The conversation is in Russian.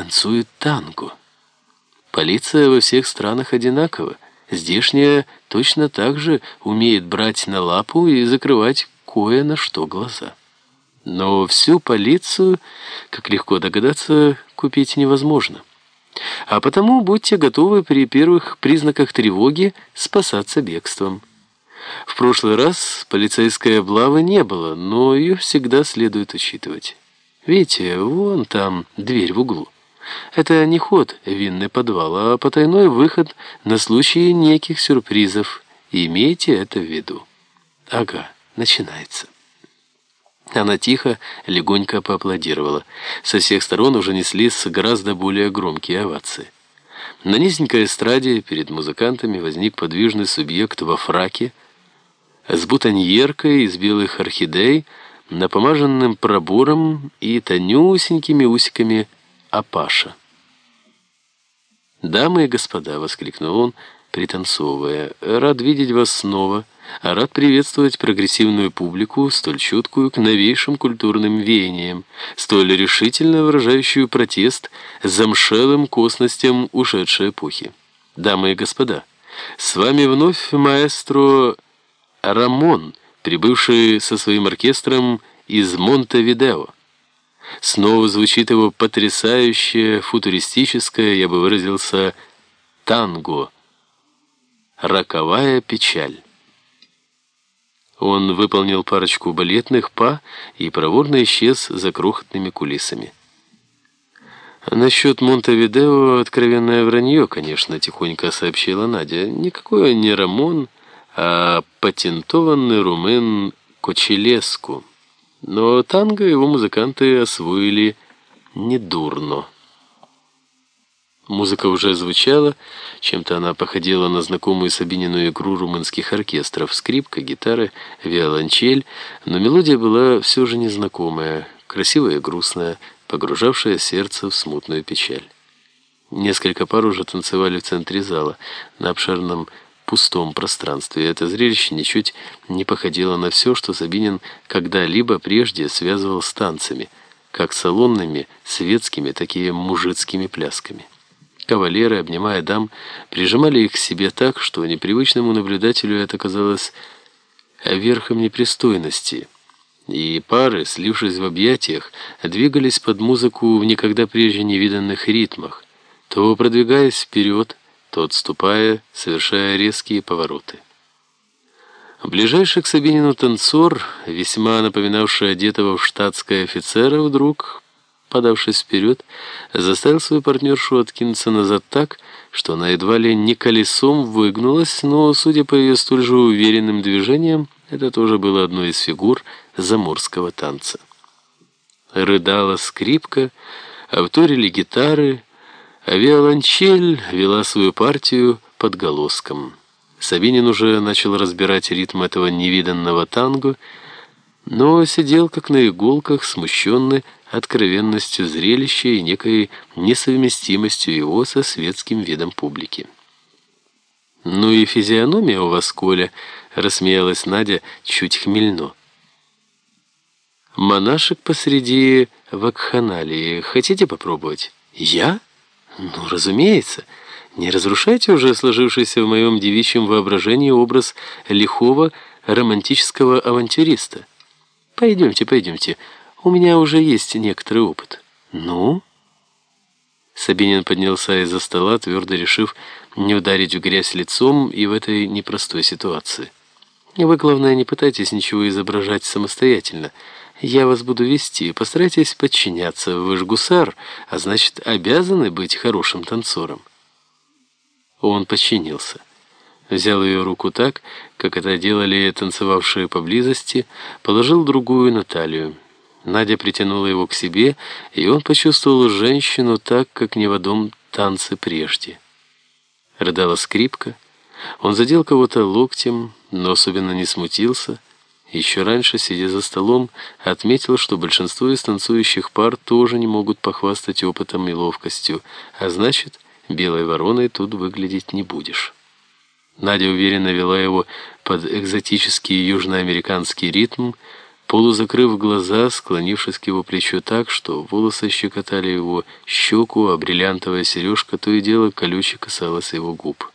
танцует танго. Полиция во всех странах одинакова. Здешняя точно так же умеет брать на лапу и закрывать кое на что глаза. Но всю полицию, как легко догадаться, купить невозможно. А потому будьте готовы при первых признаках тревоги спасаться бегством. В прошлый раз полицейской облавы не было, но ее всегда следует учитывать. Видите, вон там дверь в углу. Это не ход винный подвал, а потайной выход на случай неких сюрпризов. имейте это в виду. Ага, начинается. Она тихо, легонько поаплодировала. Со всех сторон уже неслись гораздо более громкие овации. На низенькой эстраде перед музыкантами возник подвижный субъект во фраке с бутоньеркой из белых орхидей, напомаженным пробором и тонюсенькими усиками Апаша. «Дамы и господа!» — воскликнул он, пританцовывая. «Рад видеть вас снова, а рад приветствовать прогрессивную публику, столь чуткую к новейшим культурным веяниям, столь решительно выражающую протест замшелым косностям ушедшей эпохи. Дамы и господа, с вами вновь маэстро Рамон, прибывший со своим оркестром из Монтевидео. Снова звучит его потрясающее, футуристическое, я бы выразился, танго. Роковая печаль. Он выполнил парочку балетных па и проворно исчез за крохотными кулисами. «Насчет Монтевидео откровенное вранье, конечно», — тихонько сообщила Надя. «Никакой не Рамон, а патентованный румын Кочелеску». Но танго его музыканты освоили недурно. Музыка уже звучала, чем-то она походила на знакомую Сабинину игру румынских оркестров. Скрипка, гитара, виолончель, но мелодия была все же незнакомая, красивая и грустная, погружавшая сердце в смутную печаль. Несколько пар уже танцевали в центре зала, на обширном пустом пространстве. Это зрелище ничуть не походило на все, что Сабинин когда-либо прежде связывал с танцами, как салонными, светскими, так и мужицкими плясками. Кавалеры, обнимая дам, прижимали их к себе так, что непривычному наблюдателю это казалось верхом непристойности. И пары, слившись в объятиях, двигались под музыку в никогда прежде невиданных ритмах, то продвигаясь вперед, то отступая, совершая резкие повороты. Ближайший к Сабинину танцор, весьма напоминавший одетого в штатское офицера, вдруг, подавшись вперед, заставил свою партнершу откинуться назад так, что она едва ли не колесом выгнулась, но, судя по ее столь же уверенным движениям, это тоже было одной из фигур заморского танца. Рыдала скрипка, вторили гитары, а виолончель вела свою партию под голоском. Сабинин уже начал разбирать ритм этого невиданного танго, но сидел как на иголках, смущенный откровенностью зрелища и некой несовместимостью его со светским видом публики. «Ну и физиономия у вас, Коля», — рассмеялась Надя чуть хмельно. «Монашек посреди вакханалии. Хотите попробовать?» «Я?» «Ну, разумеется. Не разрушайте уже сложившийся в моем девичьем воображении образ лихого романтического авантюриста. Пойдемте, пойдемте. У меня уже есть некоторый опыт». «Ну?» Сабинин поднялся из-за стола, твердо решив не ударить в грязь лицом и в этой непростой ситуации. «Вы, главное, не пытайтесь ничего изображать самостоятельно». Я вас буду вести. Постарайтесь подчиняться. Вы ж гусар, а значит, обязаны быть хорошим танцором. Он подчинился. Взял ее руку так, как это делали танцевавшие поблизости, положил другую на талию. Надя притянула его к себе, и он почувствовал женщину так, как ни в одном танце прежде. Рыдала скрипка. Он задел кого-то локтем, но особенно не смутился, еще раньше, сидя за столом, отметил, что большинство из танцующих пар тоже не могут похвастать опытом и ловкостью, а значит, белой вороной тут выглядеть не будешь. Надя уверенно вела его под экзотический южноамериканский ритм, полузакрыв глаза, склонившись к его плечу так, что волосы щекотали его щеку, а бриллиантовая сережка то и дело колюче касалась его губ.